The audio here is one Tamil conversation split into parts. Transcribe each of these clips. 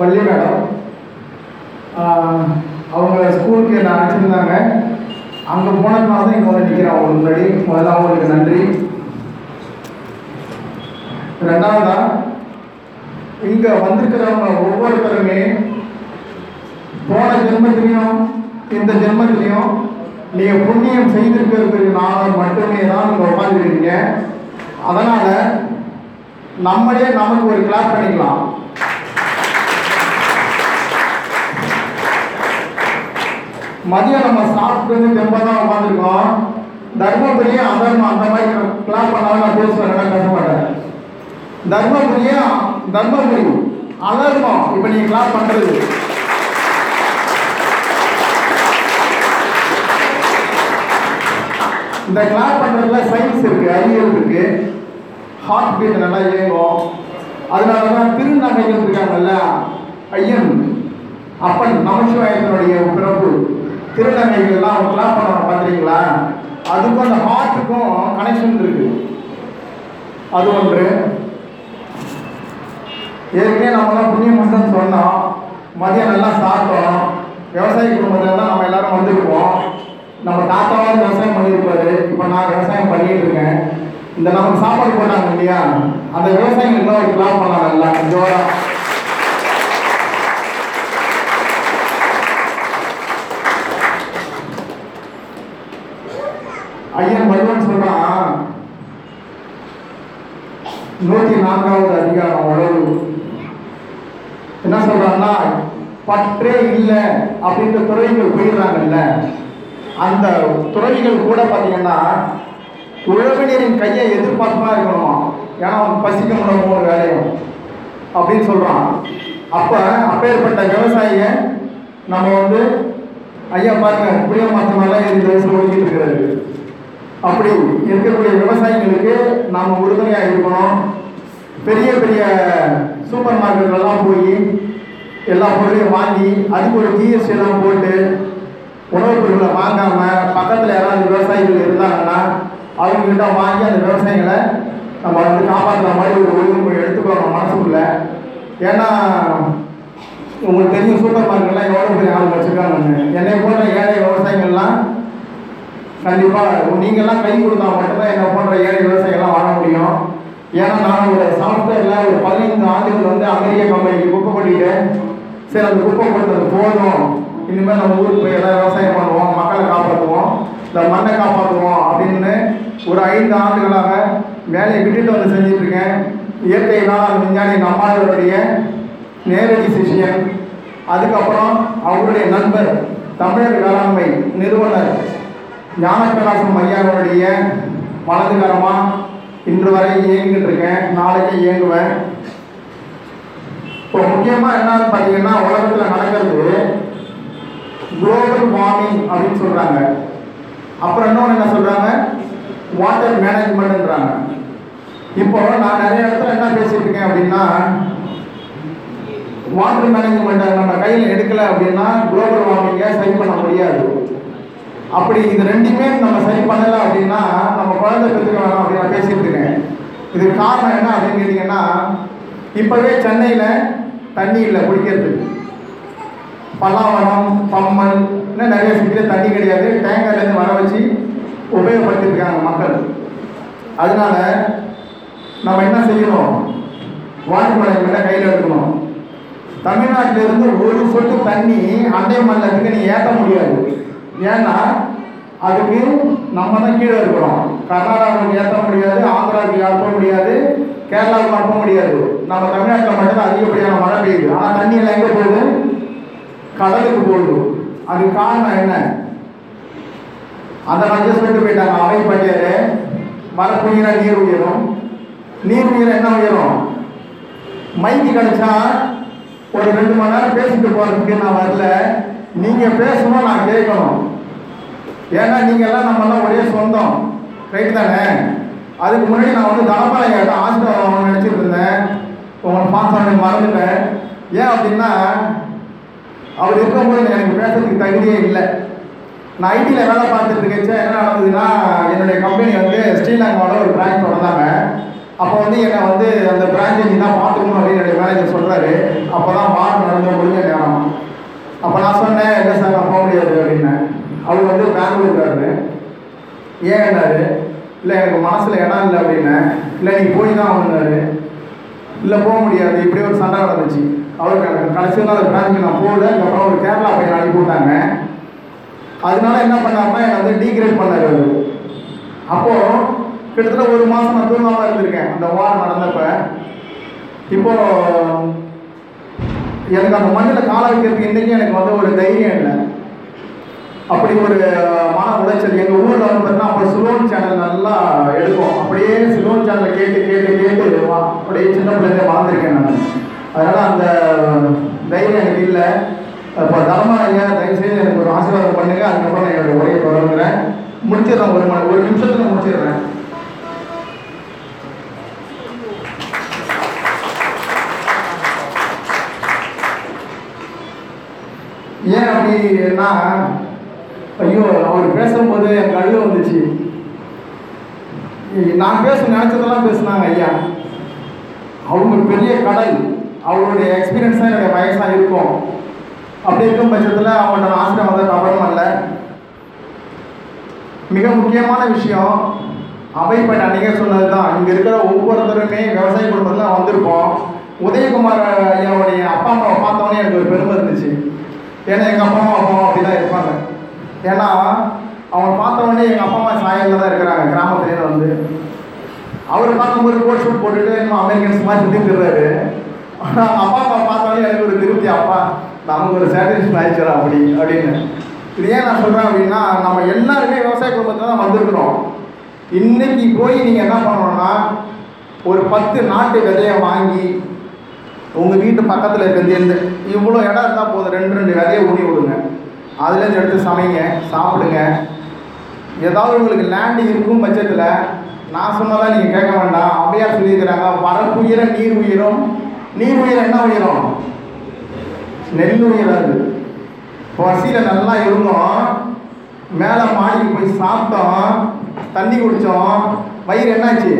வள்ளி மேடம். அவங்க ஸ்கூலுக்கு என்ன அழைச்சிருந்தாங்க அங்கே போனதுனால தான் இங்கே வந்து நிற்கிறேன் அவங்க முன்னாடி. முதல்ல அவங்களுக்கு நன்றி. ரெண்டாவதா இங்கே வந்திருக்கிறவங்க ஒவ்வொருத்தருமே போன ஜென்மத்திலையும் இந்த ஜென்மத்திலையும் நீங்கள் புண்ணியம் செய்திருக்கிறதுக்கு நாள் மட்டுமே தான் நீங்கள் உட்காந்துருக்கீங்க அதனால் நம்மளே நமக்கு ஒரு கிளாஸ் பண்ணிக்கலாம். மதியம் நம்ம சாப்பிட்டு வந்து தெம்பா தான் உட்காந்துருக்கோம் தர்மபுரியும் அதர்மம் அந்த மாதிரி கிளாப் பண்ணாலும் நான் பேசுவேன் நல்லா பேச தர்மபுரியும் தர்மபுரி அதர்மம் இப்போ நீங்கள் கிளாப் பண்ணுறது இந்த கிளாப் பண்ணுறதுல சயின்ஸ் இருக்குது அறிவியல் இருக்குது ஹார்ட் பீட் நல்லா இயங்கும். அதனால தான் திருநங்கைகள் இருக்காங்கல்ல ஐயன் அப்பன் நமச்சிவாயத்தினுடைய பிறப்பு. திருநங்கைகள்லாம் அவங்க கிளாப் பண்ணுவாங்க பார்த்துறீங்களா அதுக்கும் அந்த ஹார்ட்டுக்கும் கனெக்ஷன் இருக்கு. அது ஒன்று. ஏற்கனவே நம்மளாம் புண்ணியம் மட்டும் சொன்னோம். மதியம் நல்லா சாப்பிட்டோம். விவசாய குடும்பத்தில் தான் நம்ம எல்லாரும் வந்துருக்கோம் நம்ம தாத்தாவும் விவசாயம் பண்ணியிருப்பாரு. இப்போ நான் விவசாயம் பண்ணிட்டு இருக்கேன். இந்த நமக்கு சாப்பாடு போட்டாங்க இல்லையா? அந்த விவசாயிகள் கிளாப் பண்ணலாம் நல்லா ஜோரா. ஐயன் பகவான் சொல்றான் நூத்தி நான்காவது அதிகாரம் உழவு என்ன சொல்றாங்கன்னா பற்றே இல்லை அப்படின்ற துறைகள் போயிடுறாங்கல்ல. அந்த துறவிகள் கூட பார்த்தீங்கன்னா உழவினரின் கையை எதிர்பார்ப்பா இருக்கணும். ஏன்னா அவன் பசிக்க முடியும் ஒரு வேலையும். அப்படின்னு சொல்றான். அப்ப அப்பேற்பட்ட விவசாயிய நம்ம வந்து ஐயா பாருங்க புளிய மாற்றமெல்லாம் இந்த ஓடிக்கிட்டு இருக்கிறது. அப்படி இருக்கக்கூடிய விவசாயிகளுக்கு நாம் உறுதுணையாக இருக்கணும். பெரிய பெரிய சூப்பர் மார்க்கெட்லாம் போய் எல்லா பொருளையும் வாங்கி அதுக்கு ஒரு ஜிஎஸ்டி எல்லாம் போட்டு உணவுப் பொருட்களை வாங்காம பக்கத்தில் யாராவது விவசாயிகள் இருந்தாங்கன்னா அவங்ககிட்ட வாங்கி அந்த விவசாயிகளை நம்ம வந்து காப்பாற்றுற மாதிரி ஒரு ஒழுங்குமுறை எடுத்துக்கணும் மனசுக்குள்ள. ஏன்னா உங்களுக்கு தெரியும் சூப்பர் மார்க்கெட்லாம் எவ்வளோ பெரிய ஆள் வச்சுருக்காங்க என்னை போன்ற ஏழை விவசாயிகள்லாம் கண்டிப்பாக நீங்கள்லாம் கை கொடுத்தா மட்டும்தான் என்ன போன்ற ஏழை விவசாயிகள்லாம் வாழ முடியும். ஏன்னா நான் ஒரு சாஃப்ட்வேரில் ஒரு பதினைந்து ஆண்டுகள் வந்து அமெரிக்க கம்பெனிக்கு குப்பை கொட்டிட்டேன் சரி அந்த குப்பை கொட்டது போதும். இனிமேல் நம்ம ஊருக்கு போய் எல்லாம் விவசாயம் பண்ணுவோம் மக்களை காப்பாற்றுவோம் இந்த மண்ணை காப்பாற்றுவோம் அப்படின்னு ஒரு ஐந்து ஆண்டுகளாக வேலையை விட்டுட்டு வந்து செஞ்சுட்டு இருக்கேன் இயற்கை அந்த விஞ்ஞானி நம்மளுடைய நேரடி சிஷியன். அதுக்கப்புறம் அவருடைய நண்பர் தமிழர் வேளாண்மை நிறுவனர் ஞானப்பிரகாசம் ஐயாவுடைய வலதுகரமாக இன்று வரை இயங்கிட்டு இருக்கேன் நாளைக்கு இயங்குவேன். இப்போ முக்கியமாக என்னன்னு பார்த்தீங்கன்னா உலகத்தில் நடக்கிறது குளோபல் வார்மிங் அப்படின்னு சொல்கிறாங்க அப்புறம் இன்னொன்று என்ன சொல்கிறாங்க வாட்டர் மேனேஜ்மெண்ட்ன்றாங்க. இப்போ நான் நிறைய இடத்துல என்ன பேசிட்டு இருக்கேன் அப்படின்னா வாட்டர் மேனேஜ்மெண்ட்டை நம்ம கையில் எடுக்கலை அப்படின்னா குளோபல் வார்மிங்கை சரி பண்ண முடியாது. அப்படி இது ரெண்டுமே நம்ம சரி பண்ணலை அப்படின்னா நம்ம குழந்தை பெற்றுக்க வேணாம் அப்படின்னு நான் பேசிட்டு இருக்கேன். இதுக்கு காரணம் என்ன அப்படின்னு கேட்டிங்கன்னா இப்போவே சென்னையில் தண்ணி இல்லை குடிக்கிறதுக்கு. பல்லாவரம் பம்மல் இன்னும் நிறைய சிட்டியில் தண்ணி கிடையாது. டேங்கர்லேருந்து வர வச்சு உபயோகப்படுத்திருக்காங்க மக்கள். அதனால நம்ம என்ன செய்யணும்? வாட்டர் மேலே கையில் எடுக்கணும். தமிழ்நாட்டில இருந்து ஒரு சொட்டு தண்ணி அண்டை மண்டலத்துக்கு நீ ஏற்ற முடியாது. ஏன்னா அதுக்கு நம்ம தான் கீழே இருக்கிறோம் கர்நாடகாவுக்கு ஏற்ற முடியாது ஆந்திராவுக்கு அனுப்ப முடியாது கேரளாவுக்கு அனுப்ப முடியாது. நம்ம தமிழ்நாட்டில் மட்டும்தான் அதிகப்படியான மழை பெய்யுது. ஆனால் தண்ணி எல்லாம் எங்கே போகுது? கடலுக்கு போகுது. அதுக்கு காரணம் என்ன? அந்த அட்ஜஸ்ட் பண்ணிட்டு போயிட்டாங்க. அவை பட்டியல் மரப்புயிர நீர் உயரும். நீர் உயிரை என்ன உயரும்? மைக்கு கிடைச்சா ஒரு ரெண்டு மணி நேரம் பேசிட்டு போறதுக்கு நான் வரல. நீங்க பேசணும் நான் கேட்கணும். ஏன்னா நீங்கள் எல்லாம் நம்ம எல்லாம் ஒரே சொந்தம். ரைட் தானே? அதுக்கு முன்னாடி நான் வந்து தனபாலை கேட்ட ஆசிரியர் நினச்சிட்டு இருந்தேன். உங்களை பார்த்து மறந்துட்டேன். ஏன் அப்படின்னா அவர் இருக்கும்போது எனக்கு பேசுறதுக்கு தகுதியே இல்லை. நான் ஐடியில் வேலை பார்த்துட்டு இருக்கேன் என்ன நடந்ததுன்னா என்னுடைய கம்பெனி வந்து ஸ்ரீலங்காவில் ஒரு பிரான்ச் தொடர்ந்தாங்க. அப்போ வந்து என்னை வந்து அந்த பிரான்ச்சை நீ தான் பார்த்துக்கணும் அப்படின்னு என்னுடைய மேனேஜர் சொல்கிறாரு அப்போ தான் வார் நடந்த முடிஞ்ச நேரம். அப்போ நான் சொன்னேன் இல்லை சார் நான் போக முடியாது அப்படின்னு. அவர் வந்து பெங்களூர்காரரு ஏன் என்னாரு? இல்லை எனக்கு மனசில் இடம் இல்லை அப்படின்னேன் இல்லை நீ போய் தான் ஆகணுன்னாரு இல்லை போக முடியாது. இப்படி ஒரு சண்டை நடந்துச்சு. அவருக்கு கடைசியில் அந்த பிரான்ச்சுக்கு நான் போகல. அதுக்கப்புறம் ஒரு கேரளா பையன் அனுப்பி விட்டாங்க. அதனால என்ன பண்ணாருன்னா என்னை வந்து டீக்ரேட் பண்ணார் அவர். அப்போது கிட்டத்தட்ட ஒரு மாதம் நான் தூங்காமல் இருந்திருக்கேன். அந்த வார் நடந்தப்ப. இப்போ எனக்கு அந்த மண்ணில் கால வைக்கிறதுக்கு இன்றைக்கும் எனக்கு வந்து ஒரு தைரியம் இல்லை. அப்படி ஒரு மன உளைச்சல். எங்கள் ஊரில் வந்து பார்த்தீங்கன்னா அப்போ சிலோன் சேனல் நல்லா எடுக்கும். அப்படியே சிலோன் சேனலை கேட்டு கேட்டு கேட்டு அப்படியே சின்ன பிள்ளைங்க வாழ்ந்துருக்கேன் நான். அதனால் அந்த தைரியம் எனக்கு இல்லை. இப்போ தர்மன் ஐயா தயவுசெய்து எனக்கு ஒரு ஆசீர்வாதம் பண்ணுங்க. அதுக்கப்புறம் நான் என்னோட உரையை தொடங்குறேன் முடிச்சிடுறேன் ஒரு மணி ஒரு நிமிஷத்தில் முடிச்சிடுறேன். ஏன் அப்படின்னா ஐயோ அவர் பேசும்போது எனக்கு அழுக வந்துச்சு. நான் பேச நினச்சதெல்லாம் பேசினாங்க ஐயா. அவங்க பெரிய கடல் அவருடைய எக்ஸ்பீரியன்ஸ் தான் என்னுடைய வயசாக இருக்கும். அப்படி இருக்கும் பட்சத்தில் அவங்கள்ட்ட நான் ஆசிரியர் வந்து தவறும் இல்லை. மிக முக்கியமான விஷயம் அவைப்பட்ட அன்றைக்கே சொன்னது தான் இங்கே இருக்கிற ஒவ்வொருத்தருமே விவசாய குடும்பத்தில் வந்திருப்போம் உதயகுமார் ஐயாவுடைய அப்பா அம்மாவை பார்த்தோன்னே எனக்கு ஒரு பெருமை இருந்துச்சு. ஏன்னா எங்கள் அப்பா அம்மா அப்பா அப்படி தான் இருப்பாங்க. ஏன்னா அவங்க பார்த்த உடனே எங்கள் அப்பா அம்மா சாயலில் தான் இருக்கிறாங்க கிராமத்துலேருந்து வந்து. அவர் பார்க்கும்போது கோட் ஷூட் போட்டுட்டு இன்னும் அமெரிக்கன்ஸ் மாதிரி சுற்றி திடுறாரு ஆனால் அப்பா அம்மா பார்த்தாலே எனக்கு ஒரு திருப்தி அப்பா நமக்கு ஒரு சாட்டிஸ்ஃபை ஆயிடுச்சுரா அப்படி அப்படின்னு. இது ஏன் நான் சொல்கிறேன் அப்படின்னா நம்ம எல்லாருமே விவசாய குடும்பத்தில் தான் வந்திருக்கிறோம். இன்னைக்கு போய் நீங்கள் என்ன பண்ணணும்னா ஒரு பத்து நாட்டு விதையை வாங்கி உங்கள் வீட்டு பக்கத்தில் இருக்கிறது எந்த இவ்வளோ இடம் இருந்தால் போதும் ரெண்டு ரெண்டு விதையை ஊனி விடுங்க. அதுலேருந்து எடுத்து சமைங்க சாப்பிடுங்க. ஏதாவது உங்களுக்கு லேண்டு இருக்கும் பட்சத்தில் நான் சொன்னதான் நீங்கள் கேட்க வேண்டாம். அப்படியா சொல்லியிருக்கிறாங்க வரப்பு உயிர நீர் உயிரும் நீர் உயிரம் என்ன உயிரும்? நெல் உயிராது பசியில் நல்லா இருந்தோம். மேலே மாடிக்கு போய் சாப்பிட்டோம். தண்ணி குடித்தோம் வயிறு என்னாச்சு?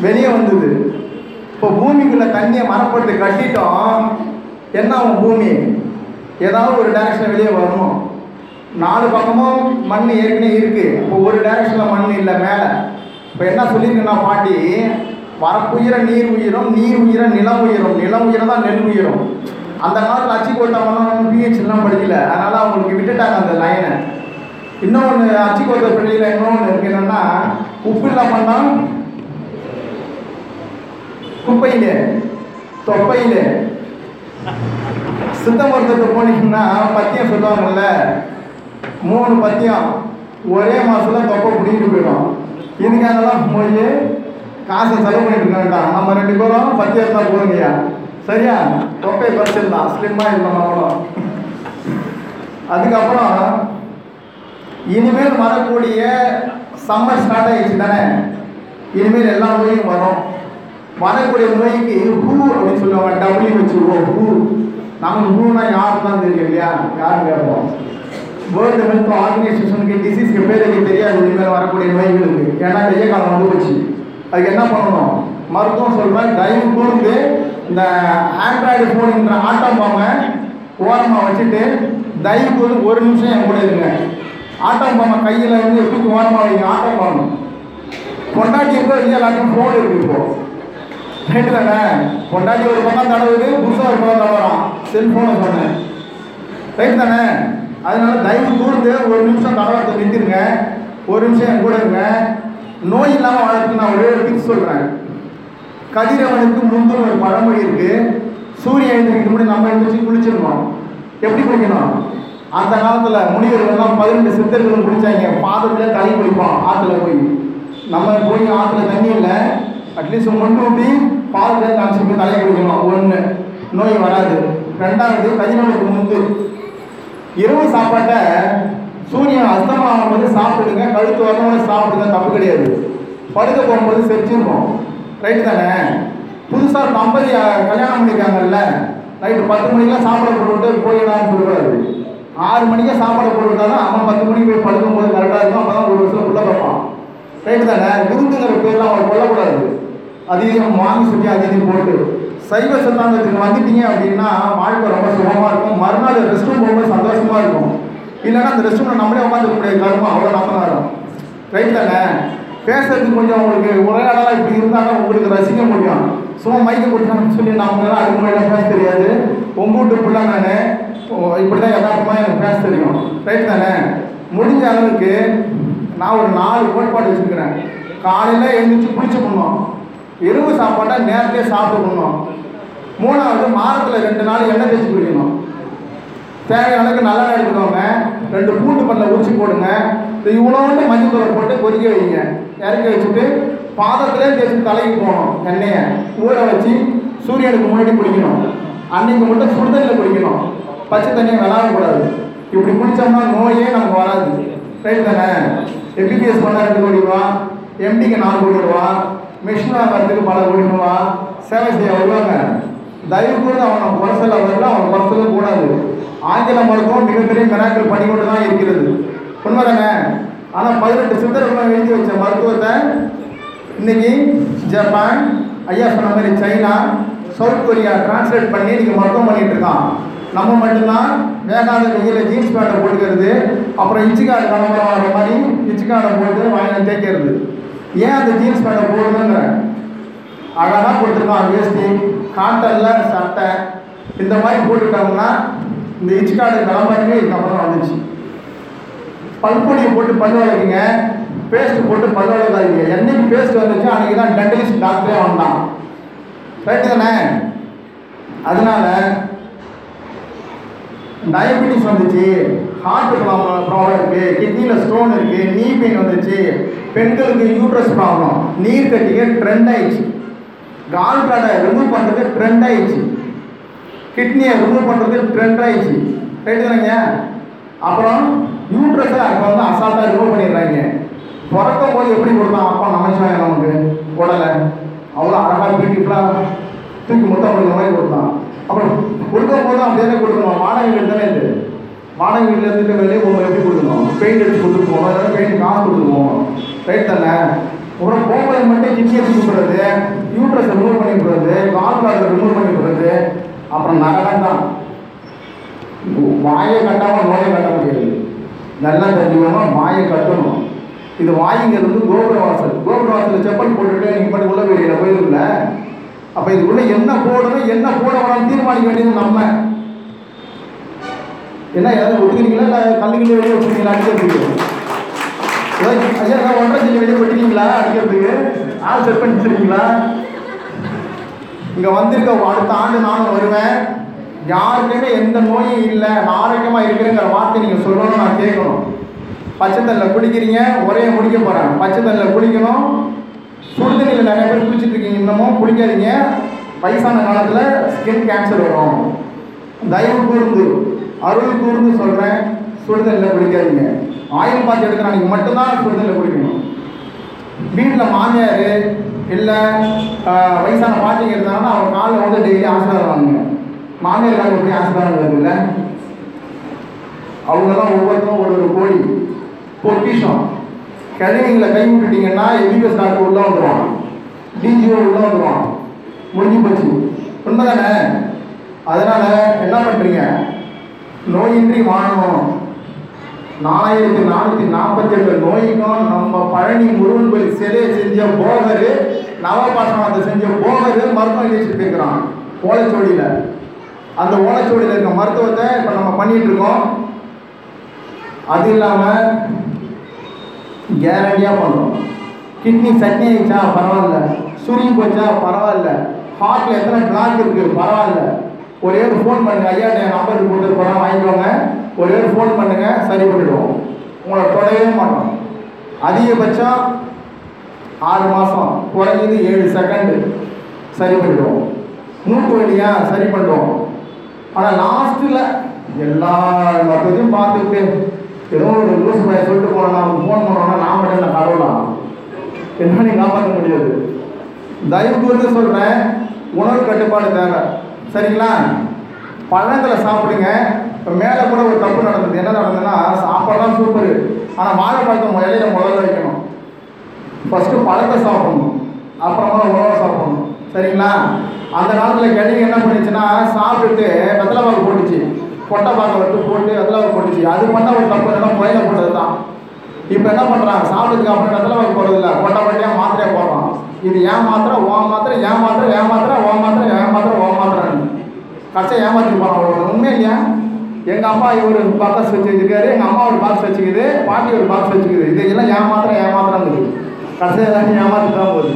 வெளியே வந்தது. இப்போ பூமிக்குள்ளே தண்ணியை மரப்பட்டு கட்டிட்டோம். என்ன ஆகும் பூமி? ஏதாவது ஒரு டைரக்ஷனில் வெளியே வரணும். நாலு பக்கமும் மண் ஏற்கனவே இருக்குது இப்போ ஒரு டைரக்ஷனில் மண் இல்லை மேலே. இப்போ என்ன சொல்லியிருக்குன்னா பாட்டி வரப்புயிர நீர் உயிரும் நீர் உயிர நிலம் உயிரும். நிலம் உயிரம் தான் நெல் உயிரும். அந்த காலத்தில் அச்சு கோட்டை பிஹெச்லாம் படிக்கல. அதனால் அவங்களுக்கு விட்டுட்டாங்க அந்த லைனை இன்னொன்று அச்சு கோட்டை பள்ளியில் இன்னொன்று இருக்கு என்னென்னா உப்பு இல்லாமல் குப்பையில் தொப்பையில். சித்த மருத்துவத்தை போனீங்கன்னா பத்தியம் சொல்லுவாங்கல்ல? மூணு பத்தியம். ஒரே மாதத்தில் தொப்பை பிடிக்கிட்டு போயிடும். இதுக்கு அதெல்லாம் போய் காசை செலவு பண்ணிட்டு இருக்க வேண்டாம். நம்ம ரெண்டு பேரும் பத்தியம் இருந்தால் போதுங்கய்யா சரியா? தொப்பையை பறிச்சிடலாம் ஸ்லிம்மாக இல்லை நம்மளும். அதுக்கப்புறம் இனிமேல் வரக்கூடிய சம்மர் ஸ்டார்ட் ஆகிடுச்சு தானே இனிமேல் எல்லா நோயும் வரும். வரக்கூடிய நோய்க்கு ஹூ அப்படின்னு சொல்லுவாங்க. டபுள்யூ வச்சுருவோம் ஹூ. நமக்கு ஹூனா யாருக்கு தான் தெரியும் இல்லையா யாரும் கேட்போம் வேர்ல்டு ஹெல்த் ஆர்கனைசேஷனுக்கு டிசீஸ்க்கு பேருக்கு தெரியாது. இனிமேல் வரக்கூடிய நோய்களுக்கு. ஏன்னா வெய்ய காலம் வந்து போச்சு அதுக்கு என்ன பண்ணணும்? மருத்துவம் சொல்கிறேன் தயவு கூர்ந்து இந்த ஆண்ட்ராய்டு ஃபோனுன்ற ஆட்டம் பாம்பை ஓரமாக வச்சுட்டு தயவு கூர்ந்து ஒரு நிமிஷம் என் கூட இருங்க. ஆட்டம் பாம்பை கையில் வந்து எப்படி ஓரமாக வைங்க? ஆட்டம் பாம்பு கொண்டாட்டி இருக்கோ இல்லையா எல்லாருக்கும் ஃபோன் இருக்கு இப்போது ரைட்டு தானே? பொண்டாட்டி ஒரு பக்கம் தடவுது புதுசாக ஒரு பக்கம் தடவுறான். செல்ஃபோனை சொன்னேன். ரைட் தானே? அதனால தயவு கூர்ந்து ஒரு நிமிஷம் தடவத்தை நிறுத்திருங்க. ஒரு நிமிஷம் என் கூட இருங்க. நோய் இல்லாமல் வாழ்றதுக்கு நான் ஒரே ஒரு டிப்ஸ் சொல்கிறேன் கதிரவனுக்கு முந்தும் ஒரு பழமொழி இருக்கு. சூரியன் எழுந்திரிக்க முன்னாடி நம்ம எழுந்திரிச்சு குளிச்சிருக்கோம் எப்படி குளிக்கணும்? அந்த காலத்தில் முனிவர்கள்லாம் பதினெட்டு சித்தர்களும் குளிச்சாங்க. பாதத்தில் தலை குளிப்பான் ஆற்றுல போய். நம்ம போய் ஆற்றுல தண்ணி இல்லை. அட்லீஸ்ட் மொண்டு ஊட்டி பாதத்தில் காமிச்சு போய் தலையை குளிக்கணும் ஒன்று நோய் வராது. ரெண்டாவது கதிரவனுக்கு முந்து இரவு சாப்பாட்டை சூரியன் அஸ்தமாகும் போது சாப்பிடுங்க. கழுத்து வரணும் சாப்பிடுங்க. தப்பு கிடையாது. படுக்க போகும்போது செஞ்சுருக்கோம். ரைட்டு தானே? புதுசாக தம்பதி கல்யாணம் பண்ணியிருக்காங்கல்ல நைட்டு பத்து மணிக்கெலாம் சாப்பாடு போட்டு போயிடலாம்னு சொல்லக்கூடாது ஆறு மணிக்கே சாப்பாடு போட்டு தான் அவன் பத்து மணிக்கு போய் படுக்கும்போது கரெக்டாக இருக்கும். அப்போ தான் ஒரு வருஷம் உள்ள பார்ப்பான். ரைட்டு தானே? விருந்துங்கிற பேர்லாம் அவன் கொல்லக்கூடாது அதிகம் வாங்கி சுற்றி அதிகம் போட்டு. சைவ சித்தாந்தத்துக்கு வந்துட்டீங்க அப்படின்னா வாழ்க்கை ரொம்ப சுகமாக இருக்கும். மறுநாள் ரெஸ்ட் ரூம் போகும்போது சந்தோஷமாக இருக்கும். இல்லைன்னா அந்த ரெஸ்ட் ரூமில் நம்மளே உட்காந்துக்கூடிய கருமம் அவ்வளோ நம்ம இருக்கும். ரைட் தானே? பேசுறதுக்கு கொஞ்சம் உங்களுக்கு உரையாடலாம் இப்படி இருந்தாலும் உங்களுக்கு ரசிக்க முடியும். சும்மா மைக்கு கொடுத்தாங்கன்னு சொல்லி நம்மளால அதுக்கு முன்னாடி பேச தெரியாது. உங்கள்கிட்ட பிள்ளை நான் இப்படி தான் யதார்த்தமாக எனக்கு பேச தெரியும். ரைட் தானே? முடிஞ்ச அளவுக்கு நான் ஒரு நாலு கோட்பாடு வச்சுருக்கிறேன் காலையில் எழுந்திரிச்சு குளிச்சு பண்ணுவோம் எறும்பு சாப்பாட்டை நேரத்தையே சாப்பிட்டு பண்ணோம் மூணாவது மாதத்தில் ரெண்டு நாள் எண்ணெய் தேய்ச்சி குளிக்கணும் தேவையான அளவுக்கு நல்லா எடுத்துக்கோங்க. ரெண்டு பூண்டு பல்ல உரிச்சு போடுங்க. இது இவ்வளோண்டு மஞ்சள் தூளை போட்டு கொதிக்க வைங்க. இறக்கி வச்சுட்டு பாதத்திலே தேய்ச்சி தலைக்கு போகணும் எண்ணெயை. ஊற வச்சு சூரியனுக்கு முன்னாடி குளிக்கணும். அன்னைக்கு மட்டும் சுடுதண்ணில் குளிக்கணும். பச்சை தண்ணியை விளாடக்கூடாது இப்படி குடித்தோம்னா நோயே நமக்கு வராது. ரைட் தானே? எம்பிபிஎஸ் பண்ண ரெண்டு கோடி ரூபா எம்டிக்கு நாலு கோடி ரூபா. மிஷின் வரத்துக்கு பல கோடி சேவை செய்ய வருவாங்க. தயவு கூர்ந்து அவனை குறைச்சல வரல அவன் குறைச்சல கூடாது ஆங்கில மருத்துவம் மிகப்பெரிய மிராக்கள் பண்ணி கொண்டு தான் இருக்கிறது. உண்மைதானே? ஆனால் பதினெட்டு சித்தர்கள் எழுதி வச்ச மருத்துவத்தை இன்னைக்கு ஜப்பான் ஐயா சொன்ன மாதிரி சைனா சவுத் கொரியா டிரான்ஸ்லேட் பண்ணி இன்றைக்கி மருத்துவம் பண்ணிகிட்டு இருக்கான். நம்ம மட்டும்தான் வேகாத வெயில ஜீன்ஸ் பேண்ட்டை போட்டுக்கிறது அப்புறம் இச்சிக்காடு கலம்பரம் வர மாதிரி இச்சிக்காடை போட்டு வாங்கி தேய்க்கிறது. ஏன் அந்த ஜீன்ஸ் பேண்ட்டை போடணுங்கிறேன் அழகாக கொடுத்துருக்கான் வேஸ்டி காட்டனில் சட்டை. இந்த மாதிரி போட்டுக்கிட்டோம்னா இந்த இச்சுக்காடு கிளம்புறதுக்கு இதுக்கப்புறம் வந்துச்சு பல்பொடியை போட்டு பல் வளர்க்குங்க பேஸ்ட் போட்டு பல் வளர்க்காதீங்க என்னைக்கு பேஸ்ட் வந்துச்சு அன்றைக்கி தான் டென்டலிஸ்ட் டாக்டரே வந்தான். ரைட்டு தானே? அதனால டயபெட்டிஸ் வந்துச்சு. ஹார்ட் ப்ராப்ளம் இருக்குது கிட்னியில் ஸ்டோன் இருக்குது நீ பெயின் வந்துச்சு. பெண்களுக்கு யூட்ரஸ் ப்ராப்ளம் நீர் கட்டிக்க ட்ரெண்ட் ஆயிடுச்சு. கால் பிளாடை ரிமூவ் பண்ணுறது ட்ரெண்ட் ஆயிடுச்சு கிட்னியை ரிமூவ் பண்ணுறது ட்ரெண்ட் ஆயிடுச்சு. ரைட்டு தானேங்க அப்புறம் யூட்ரஸை அப்போ வந்து அசால்ட்டாக ரிமூவ் பண்ணிடுறாங்க. பிறக்கும் போது எப்படி கொடுத்தான் அப்பா நமச்சிவாங்க நமக்கு உடலை. அவ்வளோ அழகாக பியூட்டிஃபுல்லாக தூக்கி மொத்தம் கொடுக்குற மாதிரி கொடுத்தான். அப்புறம் கொடுக்கும் போது அப்படியே கொடுக்கணும். வாடகை வீடு தானே இது? வாடகை வீட்டில் இருந்துட்டு வெளியே போகும்போது எப்படி கொடுக்கணும்? பெயிண்ட் அடிச்சு கொடுத்துட்டு போகணும். பெயிண்ட் காசு கொடுத்துட்டு போகணும். ரைட் தானே அப்புறம் போகும்போது மட்டும் கிட்னியை தூக்கி யூட்ரஸ் ரிமூவ் பண்ணி விடுறது கால் ரிமூவ் பண்ணி விடுறது அப்புறம் நகரம் தான் வாயை கட்டாமல் நோயை கட்ட முடியாது. நல்லா தெரிஞ்சுக்கணும் வாயை கட்டணும். இது வாய்ங்கிறது வந்து கோபுர வாசல். கோபுர வாசலில் செப்பல் போட்டுட்டு நீங்கள் பண்ணி உள்ள வெளியில் போயிருக்கல அப்போ இதுக்குள்ள என்ன போடணும் என்ன போட வேணாலும் தீர்மானிக்க வேண்டியது நம்ம. என்ன ஏதாவது ஒட்டுக்கிறீங்களா இல்லை கல்லுக்கிட்ட வெளியே வச்சுருக்கீங்களா ஐயா ஏதாவது ஒன்றரை செஞ்சு வெளியே வெட்டினீங்களா அடிக்கிறதுக்கு? ஆள் செட் பண்ணி வச்சிருக்கீங்களா? இங்கே வந்திருக்க அடுத்த ஆண்டு நானும் வருவேன். யாருக்குமே எந்த நோயும் இல்லை. நான் ஆரோக்கியமாக இருக்கிறேங்கிற வார்த்தை நீங்கள் சொல்லணும் நான் கேட்கணும். பச்சை தண்ணியில் குடிக்கிறீங்க ஒரே முடிக்க போகிறேன் பச்சை தண்ணியில் குளிக்கணும். சுடுதண்ணியில் நிறைய பேர் குளிச்சுட்டு இருக்கீங்க. இன்னமும் குளிக்காதீங்க. வயசான காலத்தில் ஸ்கின் கேன்சர் வரும். தயவு கூர்ந்து அருள் கூர்ந்து சொல்கிறேன் சுடுதண்ணியில் குளிக்காதீங்க. ஆயில் பாய்ச்சி எடுக்கிற அன்றைக்கி மட்டும்தான் சுடுதண்ணியில் குடிக்கணும் வீட்டில் மாமியார் இல்லை வயசான பாட்டிங்க இருந்தாங்கன்னா அவங்க காலில் வந்து டெய்லி ஆசீர்வாதம் வாங்குங்க. மாமியாருக்காக எப்படி ஆசீர்வாதம் வருது இல்லை? அவங்கெல்லாம் ஒவ்வொருத்தரும் ஒரு ஒரு கோழி. பொக்கிஷம். கிழவிங்களை கை விட்டுட்டீங்கன்னா எம்பிபிஎஸ் டாக்டர் உள்ளே வந்துடுவான் டிஜிஓ உள்ளே வந்துடுவான் முடிஞ்சு போச்சு. உண்மைதானே? அதனால் என்ன பண்ணுறீங்க நோயின்றி வாழணும். நாலாயிரத்தி நானூற்றி நாற்பத்தி எட்டு நோய்க்கும் நம்ம பழனி முருகன் கோயில் சிலையை செஞ்ச போகர் நவபாசனத்தை செஞ்ச போகர் மருத்துவம் எழுதிட்டு போயிருக்கிறான் ஓலைச்சோடியில் அந்த ஓலைச்சோடியில் இருக்க மருத்துவத்தை இப்போ நம்ம பண்ணிட்டு இருக்கோம். அது இல்லாமல் கேரண்டியாக பண்ணுறோம் கிட்னி சட்னி ஆயிடுச்சா பரவாயில்ல சுருங்கி போச்சா பரவாயில்ல ஹார்ட்டில் எத்தனை பிளாக் இருக்குது பரவாயில்ல. ஒரே ஒரு ஃபோன் பண்ணுங்க ஐயா என் நம்பருக்கு கொடுத்து போகிறோம் வாங்கிக்கோங்க. ஒரே ஒரு ஃபோன் பண்ணுங்க சரி பண்ணிடுவோம். உங்களை தொடவே மாட்டோம். அதிகபட்சம் ஆறு மாதம் குறைஞ்சது ஏழு செகண்டு சரி பண்ணிடுவோம். மூட்டு வழியா சரி பண்ணுவோம். ஆனால் லாஸ்ட்டில் எல்லா மற்றதையும் பார்த்துட்டு ஏதோ ஒரு லூஸ் பையன் சொல்லிட்டு போனோம் நம்ம ஃபோன் பண்ணோம்னா நான் மட்டும் என்ன கடவுளாம் என்னால காப்பாற்ற முடியாது. தயவு கூர்ந்து சொல்கிறேன் உணவு கட்டுப்பாடு தேவை. சரிங்களா? பழங்களை சாப்பிடுங்க. இப்போ மேலே கூட ஒரு தப்பு நடந்தது. என்ன நடந்ததுன்னா சாப்பாடுலாம் சூப்பர் ஆனால் வாழைப்பழத்தை இலையில முதல்ல வைக்கணும். ஃபஸ்ட்டு பழத்தை சாப்பிடணும். அப்புறமா உணவை சாப்பிடணும். சரிங்களா? அந்த காலத்தில் கிழங்கு என்ன பண்ணிச்சுன்னா சாப்பிட்டுட்டு வெத்தலை பாக்கு போட்டுச்சு. கொட்டை பாக்கை விட்டு போட்டு வெத்தலை பாக்கு போட்டுச்சு. அது பண்ண ஒரு தப்பு என்னன்னா புயல போட்டது தான் இப்போ என்ன பண்ணுறாங்க சாப்பிட்டதுக்கு அப்புறம் வெத்தலை பாக்கு போடுறதில்ல. கொட்டை கொட்டையாக மாத்திரையாக போடுறான். இது ஏன் மாத்திரை? ஓ மாத்திரை ஏன் மாத்திரை ஏன் மாத்திரை ஓ மாத்திரை ஏன் மாத்திரை ஓ மாத்திரை கடைசியாக ஏமாற்றி போகிறான் உண்மை இல்லையா? எங்கள் அப்பா இவர் பாக்ஸ் வச்சு வச்சிருக்காரு எங்கள் அம்மா ஒரு பாக்ஸ் வச்சுக்குது. பாட்டி ஒரு பாக்ஸ் வச்சுக்குது. இதெல்லாம் ஏமாத்திரம் ஏமாத்திரங்குது கடைசியாக தான் ஏமாற்றி தான் போகுது.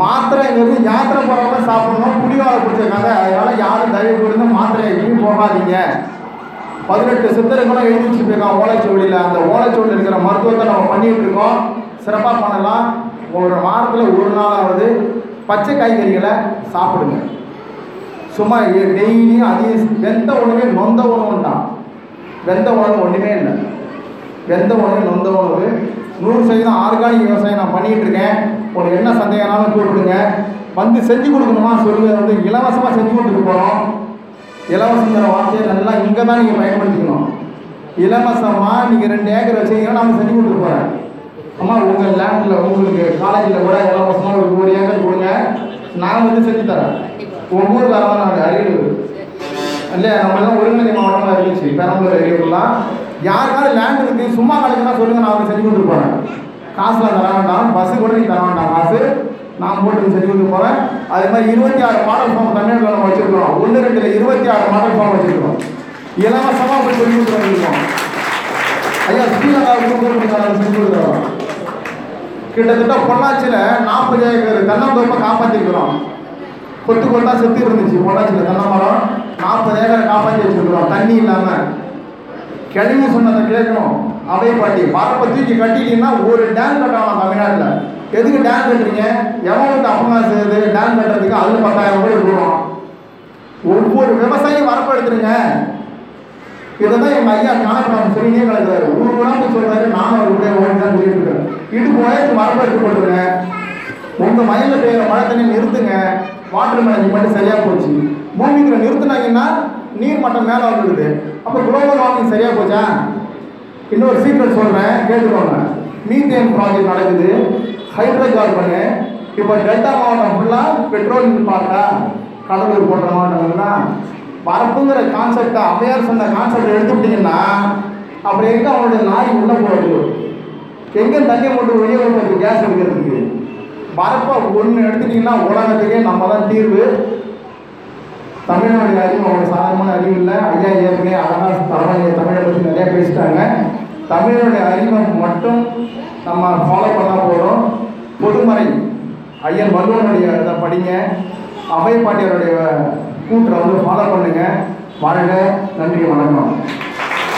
மாத்திரைங்கிறது யாத்திரை போகிறவங்க சாப்பிடணும். புடிவாத பிடிச்சிருக்காங்க. அதனால யாரும் தயவு கொடுத்து மாத்திரை எங்கேயும் போகாதீங்க. பதினெட்டு சித்தர்களும் எழுதி வச்சுட்டு போயிருக்கான் ஓலைச்சுவடியில். அந்த ஓலைச்சுவடியில் இருக்கிற மருத்துவத்தை நம்ம பண்ணிட்டு இருக்கோம். சிறப்பாக பண்ணலாம். ஒரு வாரத்தில் ஒரு நாளாவது பச்சை காய்கறிகளை சாப்பிடுங்க. சும்மா டெய்லியும் அதே வெந்த உணவே நொந்த உணவுன்ட்டான் வெந்த உணவு ஒன்றுமே இல்லை. வெந்த உணவு நொந்த உணவு. நூறு சதவீதம் ஆர்கானிக் விவசாயம் நான் பண்ணிகிட்டு இருக்கேன். உனக்கு என்ன சந்தேகம்னாலும் கூப்பிடுங்க. வந்து செஞ்சு கொடுக்கணுமா சொல்லுங்க வந்து இலவசமாக செஞ்சு கொடுத்துட்டு போகிறோம் இலவசங்கிற வார்த்தையை நல்லா இங்கே தான் நீங்கள் பயன்படுத்திக்கணும். இலவசமாக நீங்கள் ரெண்டு ஏக்கர் வச்சீங்கன்னா நான் செஞ்சு கொடுத்துட்டு போகிறேன் அம்மா உங்கள் லேண்டில் உங்களுக்கு காலேஜில் கூட இலவசமாக ஒரு ஒரு ஏக்கர் கொடுங்க. நான் வந்து செஞ்சு தரேன். உங்கள் ஊருக்கு வரலாம் நான் அரியலூர் இல்லையா? நம்ம தான் ஒருங்கிணை மாவட்டமாக இருந்துச்சு பெரம்பலூர் அரியலூர்லாம் யாருக்காவது லேண்ட் இருக்குது சும்மா கிடைக்குன்னா சொல்லுங்கள் நான் அவங்க செஞ்சு கொடுத்துட்டு போகிறேன் காசுலாம் தர வேண்டாம். பஸ்ஸு கூட நீ தர வேண்டாம் காசு. நான் போட்டு செஞ்சு கொடுத்து போகிறேன் அதே மாதிரி இருபத்தி ஆறு மாடல் ஃபார்ம் தமிழ்நாட்டில் நம்ம வச்சுருக்கோம் ஒன்று ரெண்டில் இருபத்தி ஆறு மாடல் ஃபார்ம் வச்சுருக்கோம் இலவசமாக போய் சொல்லி கொடுத்துருக்கோம் ஐயா ஸ்ரீலங்காவுக்கு கொடுக்குறாங்க செஞ்சு கொடுக்குறோம் கிட்டத்தட்ட பொள்ளாச்சியில் நாற்பது ஏக்கர் தென்னந்தோப்பை காப்பாற்றிருக்கிறோம் கொத்து கொத்தா செத்து இருந்துச்சு பொள்ளாச்சியில். நல்ல மரம். நாற்பது ஏக்கரை காப்பாற்றி வச்சுருக்கிறோம். தண்ணி இல்லாமல் கிழமை சொன்னதை கேட்கணும். அவை பாட்டி பரப்பை தூக்கி கட்டிட்டீங்கன்னா ஒரு டேம் கட்டலாம் தமிழ்நாட்டில். எதுக்கு டேம் கட்டுறீங்க? எவனுக்கு அப்பமா செய்யுது? டேம் கட்டுறதுக்கு அதில் பத்தாயிரம் ரூபாய் விடுவோம் ஒவ்வொரு விவசாயியும் வரப்பு எடுத்துருங்க. இதை தான் எங்கள் ஐயா கணக்கு சொல்லினே கிடக்குறாரு. ஒரு உடம்பு சொல்றாரு. நானும் ஒரு கூட ஓடி தான் சொல்லிட்டு இருக்கேன். இடுப்பு வயசு வரப்பு எடுத்து போட்டுருங்க. உங்கள் மயிலில் பெய்யுற மழை தண்ணி நிறுத்துங்க. வாட்டர் மேனேஜ்மெண்ட் சரியாக போச்சு. பூமிக்குள்ள நிறுத்துனாங்கன்னா நீர் மட்டம் மேலே வந்துடுது. அப்போ குளோபல் வார்மிங் சரியாக போச்சா? இன்னொரு சீக்ரெட் சொல்கிறேன் கேட்டுக்கோங்க. மீத்தேன் ப்ராஜெக்ட் நடக்குது. ஹைட்ரோ கார்பனு இப்போ டெல்டா மாவட்டம் ஃபுல்லாக பெட்ரோல் பார்த்தா கடலூர் போன்ற மாவட்டம்னா வரப்புங்கிற கான்செப்டை அவையார் சொன்ன கான்செப்டை எடுத்துக்கிட்டிங்கன்னா அப்புறம் எங்கே அவனுடைய நாய் உள்ளே போகுது? எங்கே தண்ணி மட்டும் வெளியே போகிறது கேஸ் எடுக்கிறதுக்கு? வரப்பை ஒன்று எடுத்துட்டிங்கன்னா உலகத்துக்கே நம்ம தான் தீர்வு. தமிழ்நாடு அறிவு அவங்களுக்கு சாதாரணமான அறிவு இல்லை. ஐயா ஏற்கனவே அழகாக தமிழ் தமிழை பற்றி நிறைய பேசிட்டாங்க. தமிழனுடைய அறிவை மட்டும் நம்ம ஃபாலோ பண்ணால் போகிறோம் பொதுமறை ஐயன் வல்லுவனுடைய இதை படிங்க. அவை பாட்டியருடைய கூற்றை வந்து ஃபாலோ பண்ணுங்க. வாழ்க நன்றி வணக்கம்.